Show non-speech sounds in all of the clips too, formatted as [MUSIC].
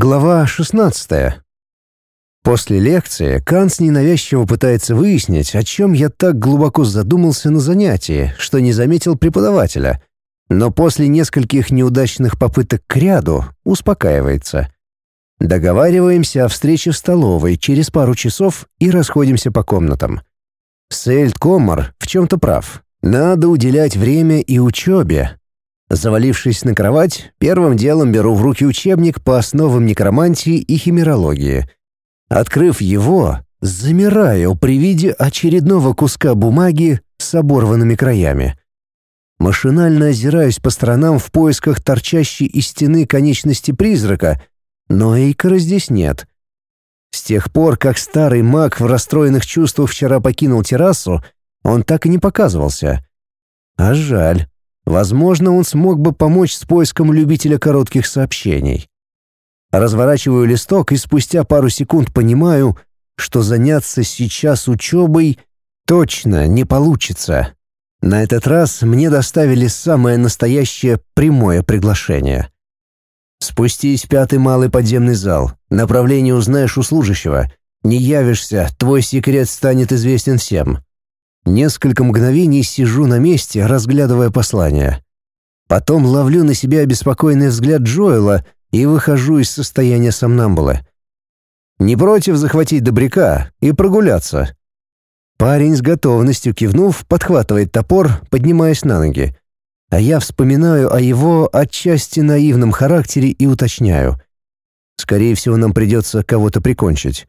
Глава 16. После лекции Канц ненавязчиво пытается выяснить, о чем я так глубоко задумался на занятии, что не заметил преподавателя, но после нескольких неудачных попыток к ряду успокаивается. Договариваемся о встрече в столовой через пару часов и расходимся по комнатам. Сельд Комар в чем-то прав. Надо уделять время и учебе, Завалившись на кровать, первым делом беру в руки учебник по основам некромантии и химерологии. Открыв его, замираю при виде очередного куска бумаги с оборванными краями. Машинально озираюсь по сторонам в поисках торчащей из стены конечности призрака, но Эйкора здесь нет. С тех пор, как старый маг в расстроенных чувствах вчера покинул террасу, он так и не показывался. А жаль. Возможно, он смог бы помочь с поиском любителя коротких сообщений. Разворачиваю листок и спустя пару секунд понимаю, что заняться сейчас учебой точно не получится. На этот раз мне доставили самое настоящее прямое приглашение. Спустись в пятый малый подземный зал. Направление узнаешь у служащего. Не явишься, твой секрет станет известен всем. Несколько мгновений сижу на месте, разглядывая послание. Потом ловлю на себя обеспокоенный взгляд Джоэла и выхожу из состояния сомнамбулы. Не против захватить добряка и прогуляться. Парень с готовностью кивнув, подхватывает топор, поднимаясь на ноги. А я вспоминаю о его отчасти наивном характере и уточняю. Скорее всего, нам придется кого-то прикончить.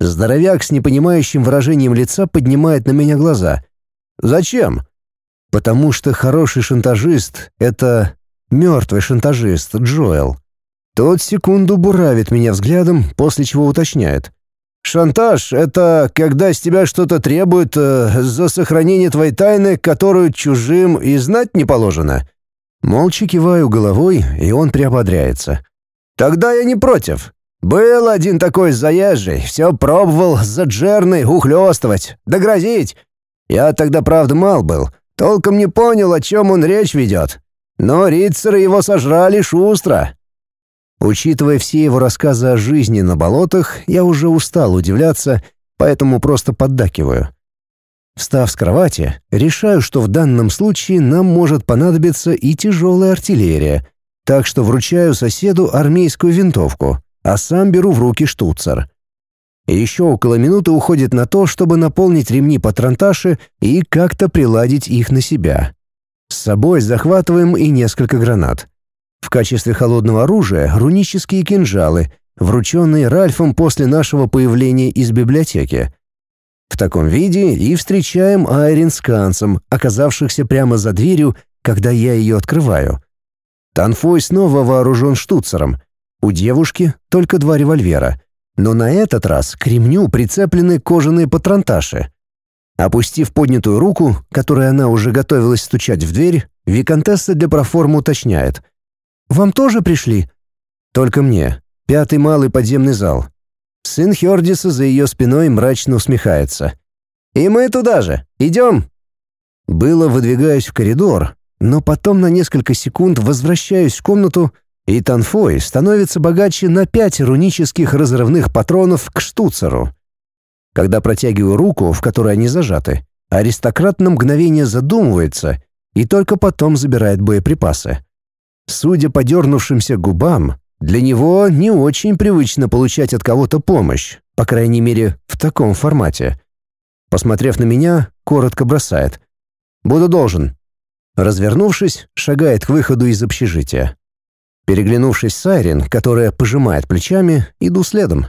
Здоровяк с непонимающим выражением лица поднимает на меня глаза. «Зачем?» «Потому что хороший шантажист — это мертвый шантажист, Джоэл». Тот секунду буравит меня взглядом, после чего уточняет. «Шантаж — это когда с тебя что-то требуют э, за сохранение твоей тайны, которую чужим и знать не положено». Молча киваю головой, и он приободряется. «Тогда я не против. Был один такой заезжий, все пробовал за джерной ухлёстывать, догрозить. Я тогда, правда, мал был, толком не понял, о чем он речь ведет. Но рицеры его сожрали шустро. Учитывая все его рассказы о жизни на болотах, я уже устал удивляться, поэтому просто поддакиваю. Встав с кровати, решаю, что в данном случае нам может понадобиться и тяжелая артиллерия, так что вручаю соседу армейскую винтовку — а сам беру в руки штуцер. Еще около минуты уходит на то, чтобы наполнить ремни патронташи и как-то приладить их на себя. С собой захватываем и несколько гранат. В качестве холодного оружия рунические кинжалы, врученные Ральфом после нашего появления из библиотеки. В таком виде и встречаем Айрин с Кансом, оказавшихся прямо за дверью, когда я ее открываю. Танфой снова вооружен штуцером — у девушки только два револьвера, но на этот раз к ремню прицеплены кожаные патронташи. Опустив поднятую руку, которой она уже готовилась стучать в дверь, виконтесса для проформы уточняет. «Вам тоже пришли?» «Только мне. Пятый малый подземный зал». Сын Хердиса за ее спиной мрачно усмехается. «И мы туда же. Идем!» Было выдвигаюсь в коридор, но потом на несколько секунд возвращаюсь в комнату и Танфой становится богаче на пять рунических разрывных патронов к штуцеру. Когда протягиваю руку, в которой они зажаты, аристократ на мгновение задумывается и только потом забирает боеприпасы. Судя по дернувшимся губам, для него не очень привычно получать от кого-то помощь, по крайней мере, в таком формате. Посмотрев на меня, коротко бросает. «Буду должен». Развернувшись, шагает к выходу из общежития. Переглянувшись с Айрин, которая пожимает плечами, иду следом.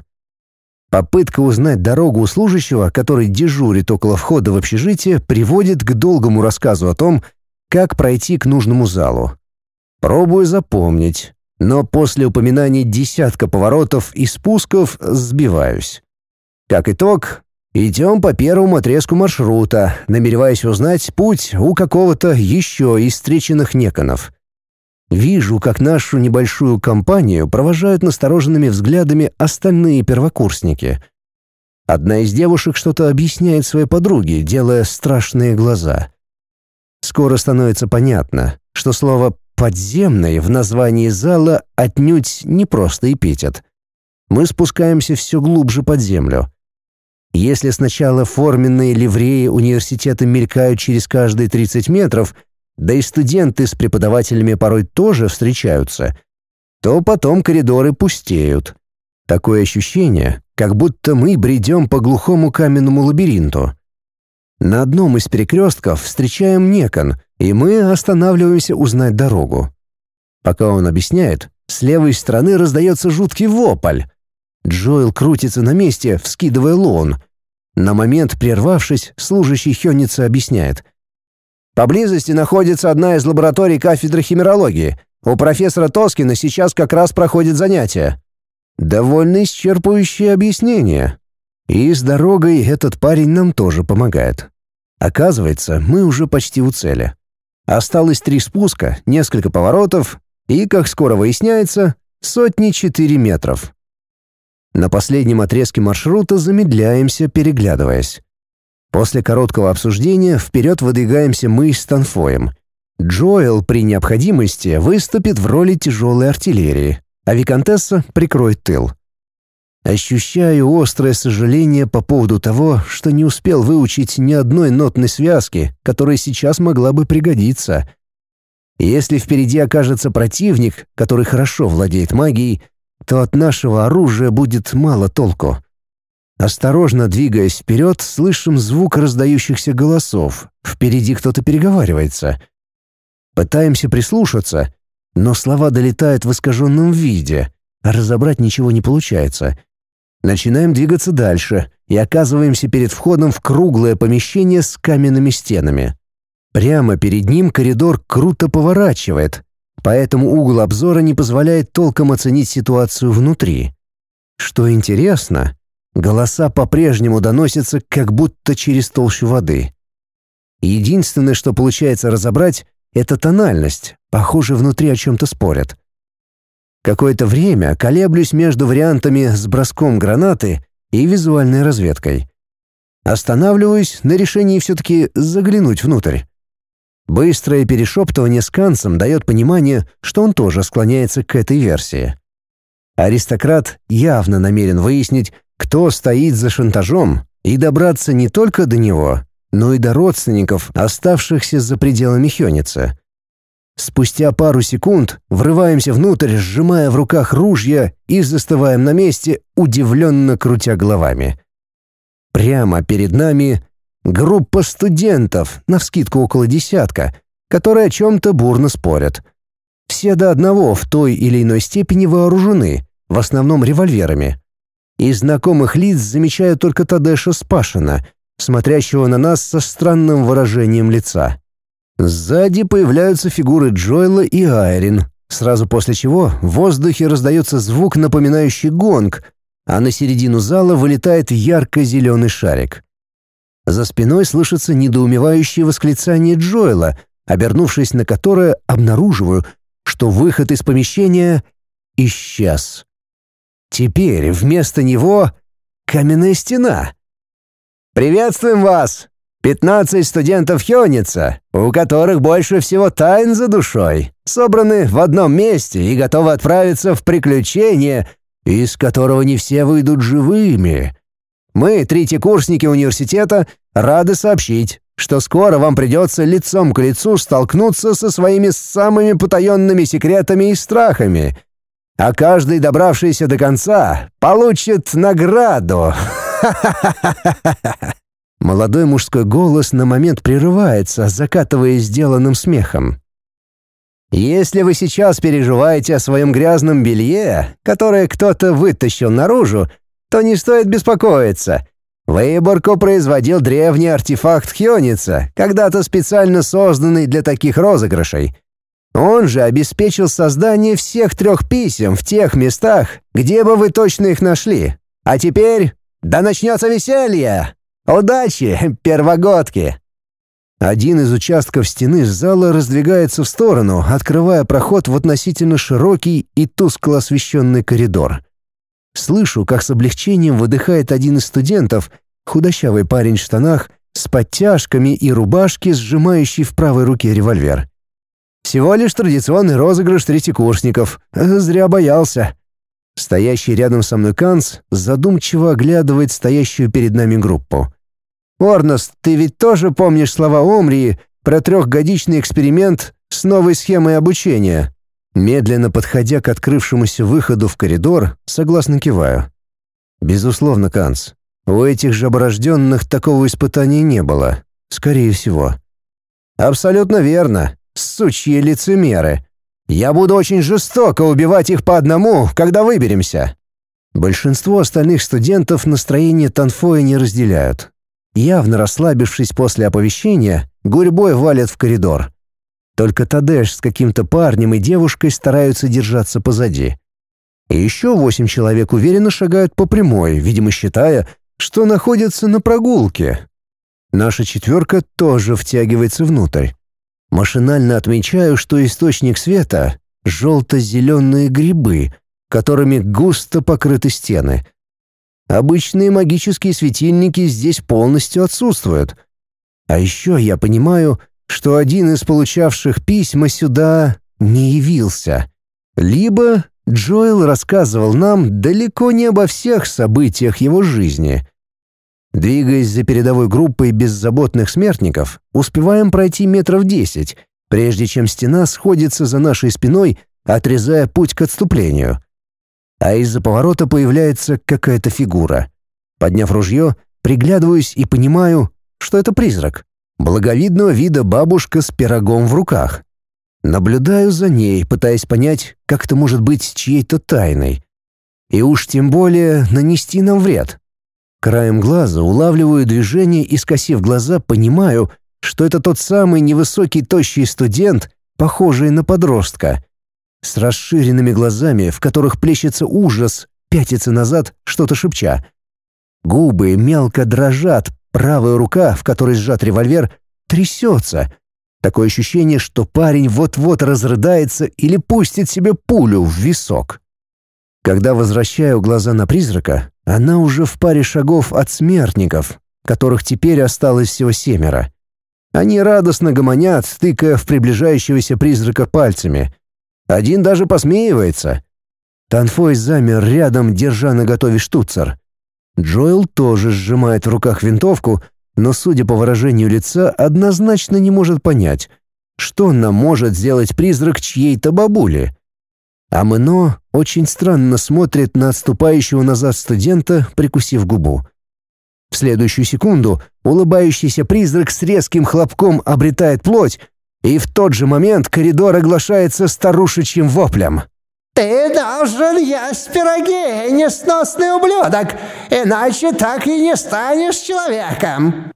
Попытка узнать дорогу у служащего, который дежурит около входа в общежитие, приводит к долгому рассказу о том, как пройти к нужному залу. Пробую запомнить, но после упоминания десятка поворотов и спусков сбиваюсь. Как итог, идем по первому отрезку маршрута, намереваясь узнать путь у какого-то еще из встреченных неконов — Вижу, как нашу небольшую компанию провожают настороженными взглядами остальные первокурсники. Одна из девушек что-то объясняет своей подруге, делая страшные глаза. Скоро становится понятно, что слово «подземный» в названии зала отнюдь не просто эпитет. Мы спускаемся все глубже под землю. Если сначала форменные ливреи университета мелькают через каждые 30 метров, да и студенты с преподавателями порой тоже встречаются, то потом коридоры пустеют. Такое ощущение, как будто мы бредем по глухому каменному лабиринту. На одном из перекрестков встречаем Некон, и мы останавливаемся узнать дорогу. Пока он объясняет, с левой стороны раздается жуткий вопль. Джоэл крутится на месте, вскидывая лон. На момент прервавшись, служащий Хённица объясняет. «Поблизости находится одна из лабораторий кафедры химерологии. У профессора Тоскина сейчас как раз проходит занятие». Довольно исчерпывающее объяснение. И с дорогой этот парень нам тоже помогает. Оказывается, мы уже почти у цели. Осталось три спуска, несколько поворотов и, как скоро выясняется, сотни четыре метров. На последнем отрезке маршрута замедляемся, переглядываясь. После короткого обсуждения вперед выдвигаемся мы с Танфоем. Джоэл при необходимости выступит в роли тяжелой артиллерии, а Викантесса прикроет тыл. Ощущаю острое сожаление по поводу того, что не успел выучить ни одной нотной связки, которая сейчас могла бы пригодиться. Если впереди окажется противник, который хорошо владеет магией, то от нашего оружия будет мало толку. Осторожно двигаясь вперед, слышим звук раздающихся голосов. Впереди кто-то переговаривается. Пытаемся прислушаться, но слова долетают в искаженном виде, а разобрать ничего не получается — Начинаем двигаться дальше и оказываемся перед входом в круглое помещение с каменными стенами. Прямо перед ним коридор круто поворачивает, поэтому угол обзора не позволяет толком оценить ситуацию внутри. Что интересно, голоса по-прежнему доносятся как будто через толщу воды. Единственное, что получается разобрать, это тональность. Похоже, внутри о чем-то спорят. Какое-то время колеблюсь между вариантами с броском гранаты и визуальной разведкой. Останавливаюсь на решении все-таки заглянуть внутрь. Быстрое перешептывание с Кансом дает понимание, что он тоже склоняется к этой версии. Аристократ явно намерен выяснить, кто стоит за шантажом, и добраться не только до него, но и до родственников, оставшихся за пределами Хёница. Спустя пару секунд врываемся внутрь, сжимая в руках ружья и застываем на месте, удивленно крутя головами. Прямо перед нами группа студентов, навскидку около десятка, которые о чем-то бурно спорят. Все до одного в той или иной степени вооружены, в основном револьверами. Из знакомых лиц замечаю только Тадеша Спашина, смотрящего на нас со странным выражением лица. Сзади появляются фигуры Джоэла и Айрин, сразу после чего в воздухе раздается звук, напоминающий гонг, а на середину зала вылетает ярко-зеленый шарик. За спиной слышится недоумевающее восклицание Джоэла, обернувшись на которое, обнаруживаю, что выход из помещения исчез. Теперь вместо него каменная стена. «Приветствуем вас!» Пятнадцать студентов Хёница, у которых больше всего тайн за душой, собраны в одном месте и готовы отправиться в приключение, из которого не все выйдут живыми. Мы, третьекурсники университета, рады сообщить, что скоро вам придется лицом к лицу столкнуться со своими самыми потаенными секретами и страхами, а каждый, добравшийся до конца, получит награду. [LAUGHS] Молодой мужской голос на момент прерывается, закатываясь сделанным смехом. «Если вы сейчас переживаете о своем грязном белье, которое кто-то вытащил наружу, то не стоит беспокоиться. Вейборко производил древний артефакт Хьоница, когда-то специально созданный для таких розыгрышей. Он же обеспечил создание всех трех писем в тех местах, где бы вы точно их нашли. А теперь да начнется веселье!» «Удачи, первогодки!» Один из участков стены зала раздвигается в сторону, открывая проход в относительно широкий и тускло освещенный коридор. Слышу, как с облегчением выдыхает один из студентов, худощавый парень в штанах, с подтяжками и рубашки, сжимающий в правой руке револьвер. Всего лишь традиционный розыгрыш третьекурсников. Зря боялся». Стоящий рядом со мной Канц задумчиво оглядывает стоящую перед нами группу. «Орнос, ты ведь тоже помнишь слова Омрии про трехгодичный эксперимент с новой схемой обучения?» Медленно подходя к открывшемуся выходу в коридор, согласно киваю. «Безусловно, Канц. У этих же оброжденных такого испытания не было. Скорее всего». «Абсолютно верно. Сучьи лицемеры. Я буду очень жестоко убивать их по одному, когда выберемся». Большинство остальных студентов настроение Танфоя не разделяют. Явно расслабившись после оповещения, гурьбой валят в коридор. Только Тадеш с каким-то парнем и девушкой стараются держаться позади. И еще восемь человек уверенно шагают по прямой, видимо, считая, что находятся на прогулке. Наша четверка тоже втягивается внутрь. Машинально отмечаю, что источник света — желто-зеленые грибы, которыми густо покрыты стены. Обычные магические светильники здесь полностью отсутствуют. А еще я понимаю, что один из получавших письма сюда не явился. Либо Джоэл рассказывал нам далеко не обо всех событиях его жизни — Двигаясь за передовой группой беззаботных смертников, успеваем пройти метров десять, прежде чем стена сходится за нашей спиной, отрезая путь к отступлению. А из-за поворота появляется какая-то фигура. Подняв ружье, приглядываюсь и понимаю, что это призрак. Благовидного вида бабушка с пирогом в руках. Наблюдаю за ней, пытаясь понять, как это может быть чьей-то тайной. И уж тем более нанести нам вред. Краем глаза улавливаю движение и, скосив глаза, понимаю, что это тот самый невысокий тощий студент, похожий на подростка. С расширенными глазами, в которых плещется ужас, пятится назад, что-то шепча. Губы мелко дрожат, правая рука, в которой сжат револьвер, трясется. Такое ощущение, что парень вот-вот разрыдается или пустит себе пулю в висок. Когда возвращаю глаза на призрака, она уже в паре шагов от смертников, которых теперь осталось всего семеро. Они радостно гомонят, тыкая в приближающегося призрака пальцами. Один даже посмеивается. Танфой замер рядом, держа наготове штуцер. Джоэл тоже сжимает в руках винтовку, но, судя по выражению лица, однозначно не может понять, что нам может сделать призрак чьей-то бабули. А Мэно очень странно смотрит на отступающего назад студента, прикусив губу. В следующую секунду улыбающийся призрак с резким хлопком обретает плоть, и в тот же момент коридор оглашается старушечьим воплем. «Ты должен есть пироги, несносный ублюдок, иначе так и не станешь человеком!»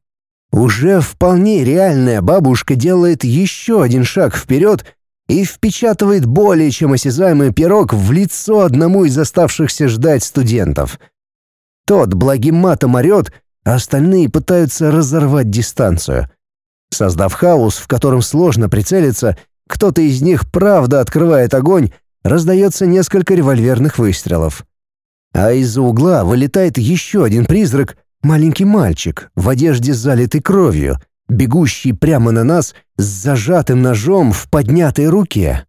Уже вполне реальная бабушка делает еще один шаг вперед и впечатывает более чем осязаемый пирог в лицо одному из оставшихся ждать студентов. Тот благим матом орет, а остальные пытаются разорвать дистанцию. Создав хаос, в котором сложно прицелиться, кто-то из них правда открывает огонь, раздается несколько револьверных выстрелов. А из-за угла вылетает еще один призрак, маленький мальчик в одежде залитой кровью — бегущий прямо на нас с зажатым ножом в поднятой руке.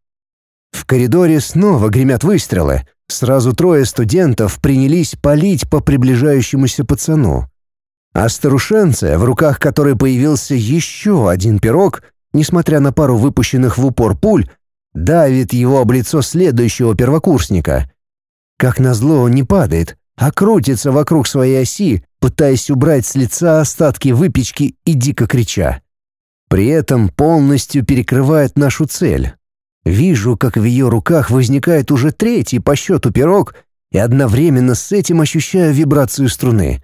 В коридоре снова гремят выстрелы. Сразу трое студентов принялись палить по приближающемуся пацану. А старушенция, в руках которой появился еще один пирог, несмотря на пару выпущенных в упор пуль, давит его об лицо следующего первокурсника. Как назло он не падает, а крутится вокруг своей оси, пытаясь убрать с лица остатки выпечки и дико крича. При этом полностью перекрывает нашу цель. Вижу, как в ее руках возникает уже третий по счету пирог, и одновременно с этим ощущаю вибрацию струны.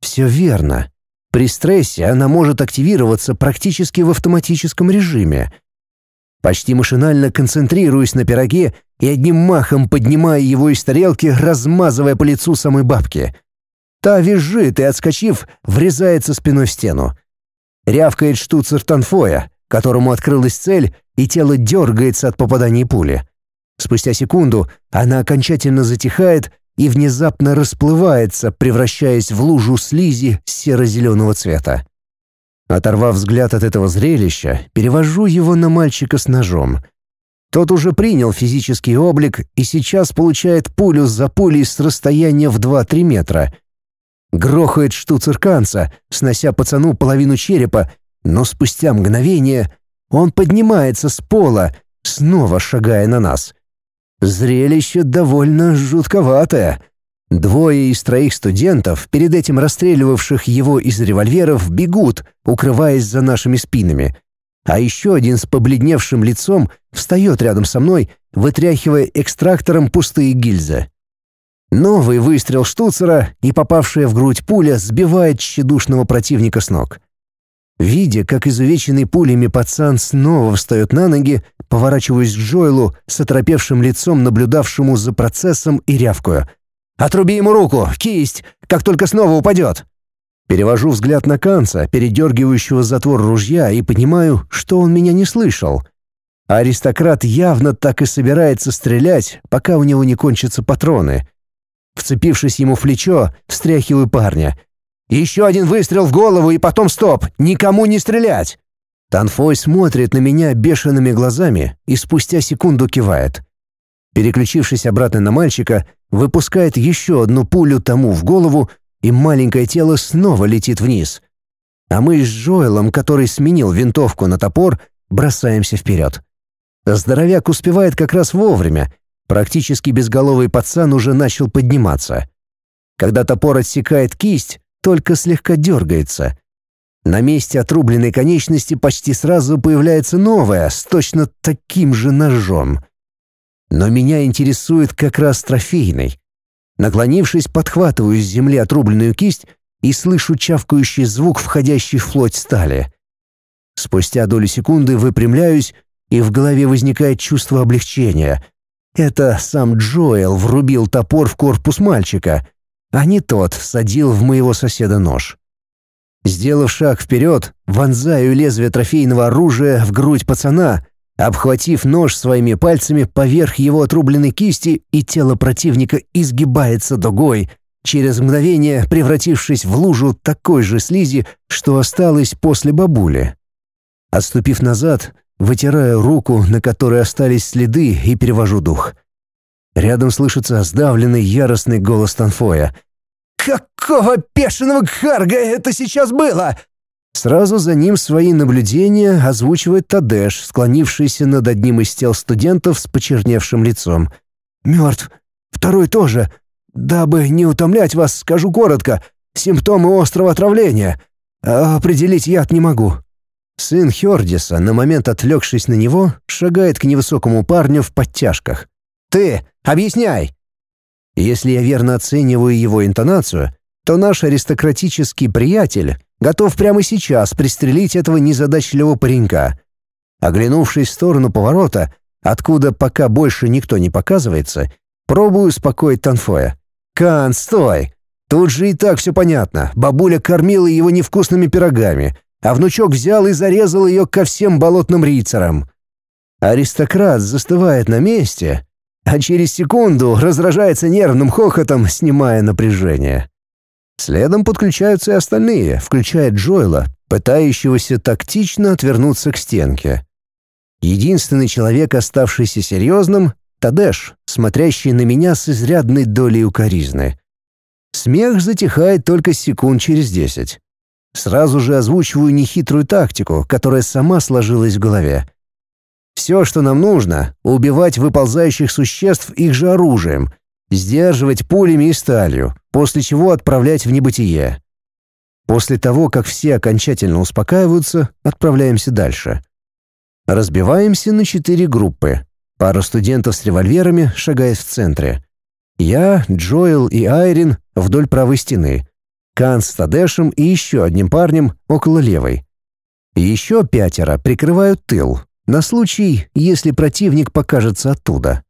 Все верно. При стрессе она может активироваться практически в автоматическом режиме. Почти машинально концентрируюсь на пироге и одним махом поднимая его из тарелки, размазывая по лицу самой бабки — Та визжит и, отскочив, врезается спиной в стену. Рявкает штуцер Танфоя, которому открылась цель, и тело дергается от попадания пули. Спустя секунду она окончательно затихает и внезапно расплывается, превращаясь в лужу слизи серо-зеленого цвета. Оторвав взгляд от этого зрелища, перевожу его на мальчика с ножом. Тот уже принял физический облик и сейчас получает пулю за пулей с расстояния в 2-3 метра. Грохает штуцер канца, снося пацану половину черепа, но спустя мгновение он поднимается с пола, снова шагая на нас. Зрелище довольно жутковатое — Двое из троих студентов, перед этим расстреливавших его из револьверов, бегут, укрываясь за нашими спинами. А еще один с побледневшим лицом встает рядом со мной, вытряхивая экстрактором пустые гильзы. Новый выстрел штуцера и попавшая в грудь пуля сбивает тщедушного противника с ног. Видя, как изувеченный пулями пацан снова встает на ноги, поворачиваюсь к Джойлу с оторопевшим лицом, наблюдавшему за процессом и рявкую — Отруби ему руку, кисть, как только снова упадет!» Перевожу взгляд на Канца, передергивающего затвор ружья, и понимаю, что он меня не слышал. Аристократ явно так и собирается стрелять, пока у него не кончатся патроны. Вцепившись ему в плечо, встряхиваю парня. «Еще один выстрел в голову и потом стоп! Никому не стрелять!» Танфой смотрит на меня бешеными глазами и спустя секунду кивает. Переключившись обратно на мальчика, выпускает еще одну пулю тому в голову, и маленькое тело снова летит вниз. А мы с Джоэлом, который сменил винтовку на топор, бросаемся вперед. Здоровяк успевает как раз вовремя. Практически безголовый пацан уже начал подниматься. Когда топор отсекает кисть, только слегка дергается. На месте отрубленной конечности почти сразу появляется новая, с точно таким же ножом — но меня интересует как раз трофейный. Наклонившись, подхватываю с земли отрубленную кисть и слышу чавкающий звук, входящий в плоть стали. Спустя долю секунды выпрямляюсь, и в голове возникает чувство облегчения. Это сам Джоэл врубил топор в корпус мальчика, а не тот всадил в моего соседа нож. Сделав шаг вперед, вонзаю лезвие трофейного оружия в грудь пацана, Обхватив нож своими пальцами поверх его отрубленной кисти, и тело противника изгибается дугой, через мгновение превратившись в лужу такой же слизи, что осталось после бабули. Отступив назад, вытираю руку, на которой остались следы, и перевожу дух. Рядом слышится сдавленный яростный голос Танфоя. «Какого бешеного харга это сейчас было? Сразу за ним свои наблюдения озвучивает Тадеш, склонившийся над одним из тел студентов с почерневшим лицом. «Мертв. Второй тоже. Дабы не утомлять вас, скажу коротко. Симптомы острого отравления. А определить яд не могу». Сын Хердиса, на момент отвлекшись на него, шагает к невысокому парню в подтяжках. «Ты! Объясняй!» Если я верно оцениваю его интонацию, то наш аристократический приятель готов прямо сейчас пристрелить этого незадачливого паренька. Оглянувшись в сторону поворота, откуда пока больше никто не показывается, пробую успокоить Танфоя. «Кан, стой! Тут же и так все понятно. Бабуля кормила его невкусными пирогами, а внучок взял и зарезал ее ко всем болотным рицарам». Аристократ застывает на месте, а через секунду раздражается нервным хохотом, снимая напряжение. Следом подключаются и остальные, включая Джоэла, пытающегося тактично отвернуться к стенке. Единственный человек, оставшийся серьезным — Тадеш, смотрящий на меня с изрядной долей укоризны. Смех затихает только секунд через десять. Сразу же озвучиваю нехитрую тактику, которая сама сложилась в голове. Все, что нам нужно — убивать выползающих существ их же оружием — сдерживать пулями и сталью, после чего отправлять в небытие. После того, как все окончательно успокаиваются, отправляемся дальше. Разбиваемся на четыре группы. Пара студентов с револьверами шагает в центре. Я, Джоэл и Айрин вдоль правой стены. Кан с Тадешем и еще одним парнем около левой. Еще пятеро прикрывают тыл, на случай, если противник покажется оттуда.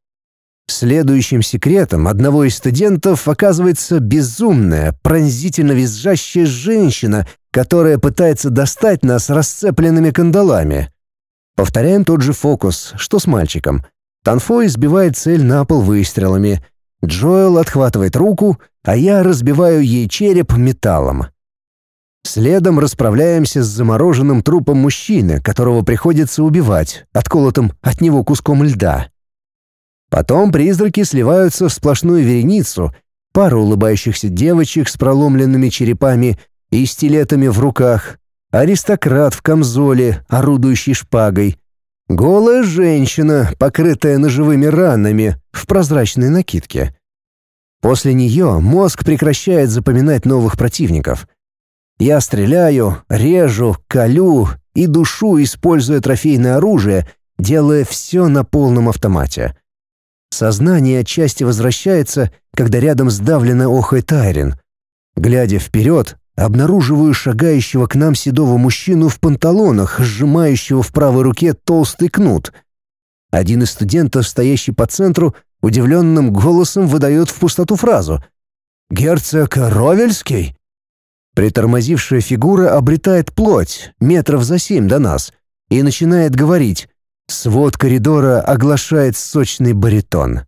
Следующим секретом одного из студентов оказывается безумная, пронзительно визжащая женщина, которая пытается достать нас расцепленными кандалами. Повторяем тот же фокус, что с мальчиком. Танфой сбивает цель на пол выстрелами. Джоэл отхватывает руку, а я разбиваю ей череп металлом. Следом расправляемся с замороженным трупом мужчины, которого приходится убивать, отколотым от него куском льда. Потом призраки сливаются в сплошную вереницу, пара улыбающихся девочек с проломленными черепами и стилетами в руках, аристократ в камзоле, орудующий шпагой, голая женщина, покрытая ножевыми ранами, в прозрачной накидке. После нее мозг прекращает запоминать новых противников. Я стреляю, режу, колю и душу, используя трофейное оружие, делая все на полном автомате. Сознание отчасти возвращается, когда рядом сдавленно охает Айрин. Глядя вперед, обнаруживаю шагающего к нам седого мужчину в панталонах, сжимающего в правой руке толстый кнут. Один из студентов, стоящий по центру, удивленным голосом выдает в пустоту фразу «Герцог Ровельский?» Притормозившая фигура обретает плоть, метров за семь до нас, и начинает говорить. Свод коридора оглашает сочный баритон.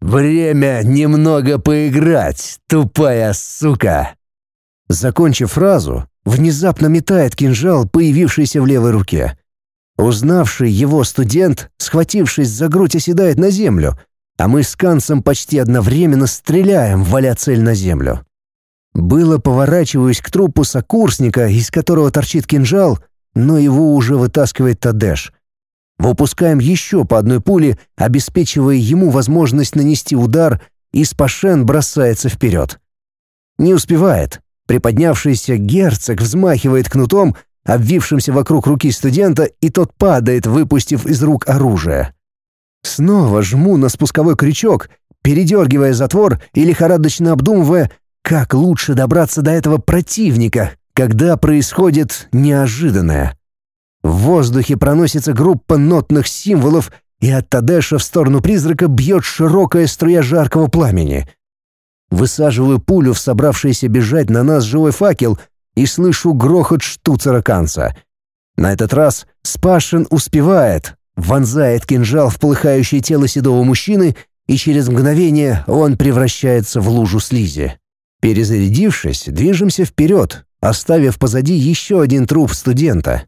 «Время немного поиграть, тупая сука!» Закончив фразу, внезапно метает кинжал, появившийся в левой руке. Узнавший его студент, схватившись за грудь, оседает на землю, а мы с Кансом почти одновременно стреляем, валя цель на землю. Было поворачиваюсь к трупу сокурсника, из которого торчит кинжал, но его уже вытаскивает Тадеш. Выпускаем еще по одной пуле, обеспечивая ему возможность нанести удар, и Спашен бросается вперед. Не успевает. Приподнявшийся герцог взмахивает кнутом, обвившимся вокруг руки студента, и тот падает, выпустив из рук оружие. Снова жму на спусковой крючок, передергивая затвор и лихорадочно обдумывая, как лучше добраться до этого противника, когда происходит неожиданное. В воздухе проносится группа нотных символов, и от Тадеша в сторону призрака бьет широкая струя жаркого пламени — Высаживаю пулю в собравшийся бежать на нас живой факел и слышу грохот штуцера Канца. На этот раз Спашин успевает, вонзает кинжал в полыхающее тело седого мужчины, и через мгновение он превращается в лужу слизи. Перезарядившись, движемся вперед, оставив позади еще один труп студента.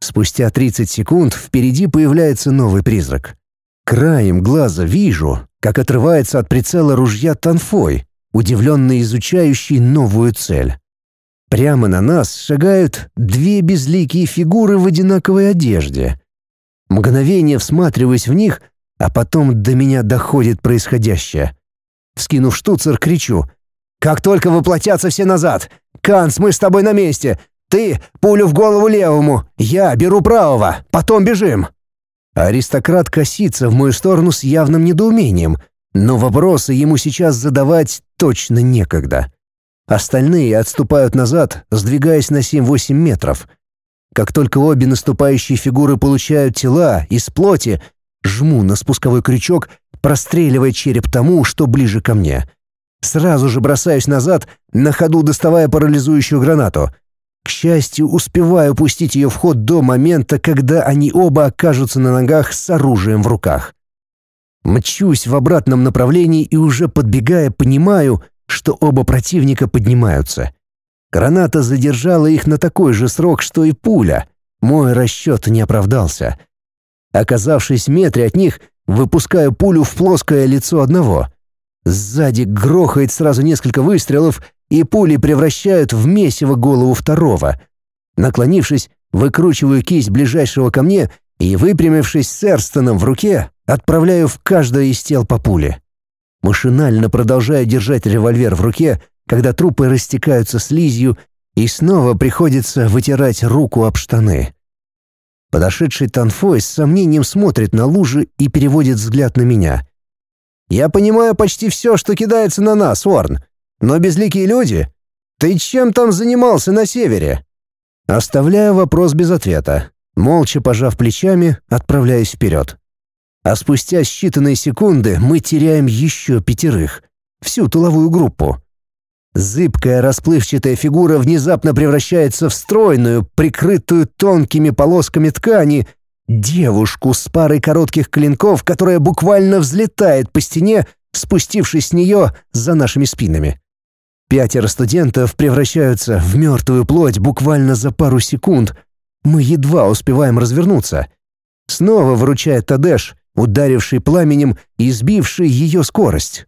Спустя 30 секунд впереди появляется новый призрак. Краем глаза вижу, как отрывается от прицела ружья Танфой, удивленно изучающий новую цель. Прямо на нас шагают две безликие фигуры в одинаковой одежде. Мгновение всматриваюсь в них, а потом до меня доходит происходящее. Вскинув штуцер, кричу. «Как только воплотятся все назад! Канц, мы с тобой на месте! Ты — пулю в голову левому, я беру правого, потом бежим!» Аристократ косится в мою сторону с явным недоумением, но вопросы ему сейчас задавать точно некогда. Остальные отступают назад, сдвигаясь на 7-8 метров. Как только обе наступающие фигуры получают тела из плоти, жму на спусковой крючок, простреливая череп тому, что ближе ко мне. Сразу же бросаюсь назад, на ходу доставая парализующую гранату — к счастью, успеваю пустить ее в ход до момента, когда они оба окажутся на ногах с оружием в руках. Мчусь в обратном направлении и уже подбегая, понимаю, что оба противника поднимаются. Граната задержала их на такой же срок, что и пуля. Мой расчет не оправдался. Оказавшись в метре от них, выпускаю пулю в плоское лицо одного. Сзади грохает сразу несколько выстрелов, и пули превращают в месиво голову второго. Наклонившись, выкручиваю кисть ближайшего ко мне и, выпрямившись с Эрстоном в руке, отправляю в каждое из тел по пуле. Машинально продолжаю держать револьвер в руке, когда трупы растекаются слизью, и снова приходится вытирать руку об штаны. Подошедший Танфой с сомнением смотрит на лужи и переводит взгляд на меня. «Я понимаю почти все, что кидается на нас, Уорн. Но безликие люди? Ты чем там занимался на севере?» Оставляю вопрос без ответа. Молча пожав плечами, отправляюсь вперед. А спустя считанные секунды мы теряем еще пятерых. Всю тыловую группу. Зыбкая расплывчатая фигура внезапно превращается в стройную, прикрытую тонкими полосками ткани, девушку с парой коротких клинков, которая буквально взлетает по стене, спустившись с нее за нашими спинами. Пятеро студентов превращаются в мертвую плоть буквально за пару секунд. Мы едва успеваем развернуться. Снова выручает Тадеш, ударивший пламенем и сбивший ее скорость.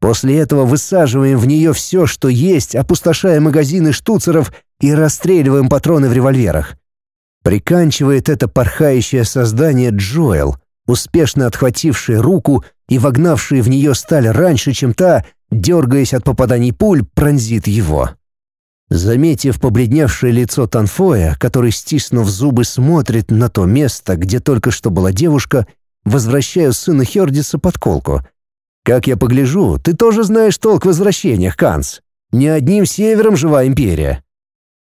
После этого высаживаем в нее все, что есть, опустошая магазины штуцеров и расстреливаем патроны в револьверах. Приканчивает это порхающее создание Джоэл, успешно отхвативший руку и вогнавший в нее сталь раньше, чем та, дергаясь от попаданий пуль, пронзит его. Заметив побледневшее лицо Танфоя, который, стиснув зубы, смотрит на то место, где только что была девушка, возвращаю сына Хердиса под колку. «Как я погляжу, ты тоже знаешь толк в возвращениях, Канс. Не одним севером жива империя».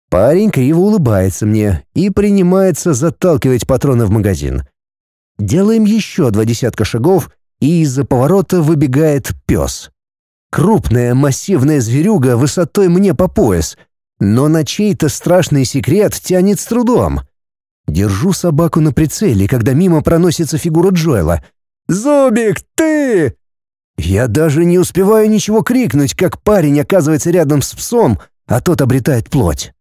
Парень криво улыбается мне и принимается заталкивать патроны в магазин. Делаем еще два десятка шагов, и из-за поворота выбегает пес. Крупная массивная зверюга высотой мне по пояс, но на чей-то страшный секрет тянет с трудом. Держу собаку на прицеле, когда мимо проносится фигура Джоэла. «Зубик, ты!» Я даже не успеваю ничего крикнуть, как парень оказывается рядом с псом, а тот обретает плоть.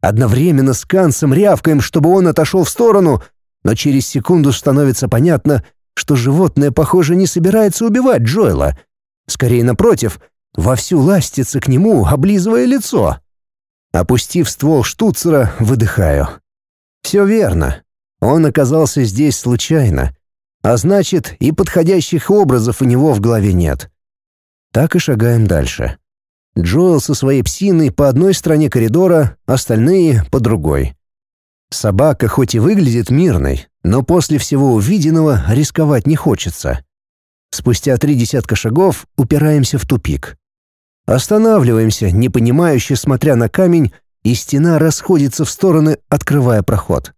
Одновременно с Кансом рявкаем, чтобы он отошел в сторону, но через секунду становится понятно, что животное, похоже, не собирается убивать Джоэла — Скорее, напротив, вовсю ластится к нему, облизывая лицо. Опустив ствол штуцера, выдыхаю. Все верно. Он оказался здесь случайно. А значит, и подходящих образов у него в голове нет. Так и шагаем дальше. Джоэл со своей псиной по одной стороне коридора, остальные — по другой. Собака хоть и выглядит мирной, но после всего увиденного рисковать не хочется. Спустя три десятка шагов упираемся в тупик. Останавливаемся, непонимающе смотря на камень, и стена расходится в стороны, открывая проход.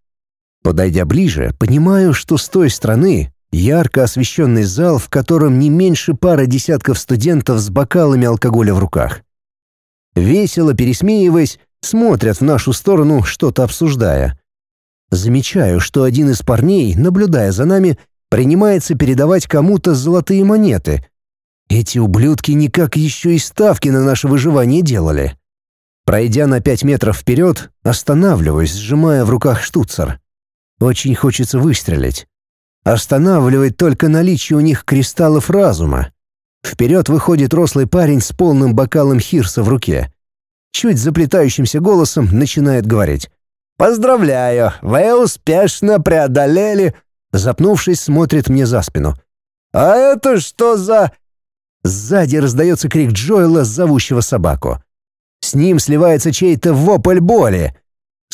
Подойдя ближе, понимаю, что с той стороны ярко освещенный зал, в котором не меньше пары десятков студентов с бокалами алкоголя в руках. Весело пересмеиваясь, смотрят в нашу сторону, что-то обсуждая. Замечаю, что один из парней, наблюдая за нами, принимается передавать кому-то золотые монеты. Эти ублюдки никак еще и ставки на наше выживание делали. Пройдя на пять метров вперед, останавливаюсь, сжимая в руках штуцер. Очень хочется выстрелить. Останавливает только наличие у них кристаллов разума. Вперед выходит рослый парень с полным бокалом хирса в руке. Чуть заплетающимся голосом начинает говорить. «Поздравляю, вы успешно преодолели Запнувшись, смотрит мне за спину. «А это что за...» Сзади раздается крик Джоэла, зовущего собаку. С ним сливается чей-то вопль боли.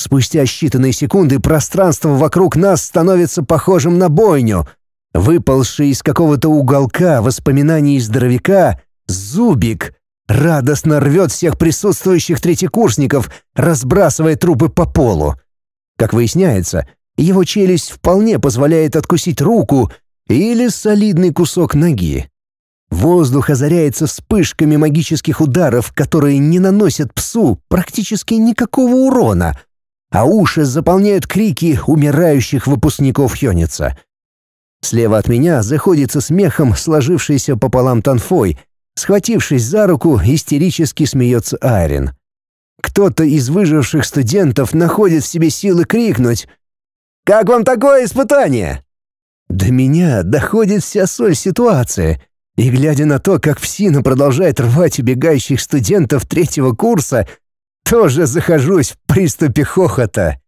Спустя считанные секунды пространство вокруг нас становится похожим на бойню. Выползший из какого-то уголка воспоминаний здоровяка, Зубик радостно рвет всех присутствующих третьекурсников, разбрасывая трупы по полу. Как выясняется, его челюсть вполне позволяет откусить руку или солидный кусок ноги. Воздух озаряется вспышками магических ударов, которые не наносят псу практически никакого урона, а уши заполняют крики умирающих выпускников Хёница. Слева от меня заходится смехом сложившийся пополам Танфой, схватившись за руку, истерически смеется Айрин. Кто-то из выживших студентов находит в себе силы крикнуть — как вам такое испытание?» До меня доходит вся соль ситуации, и глядя на то, как Псина продолжает рвать убегающих студентов третьего курса, тоже захожусь в приступе хохота.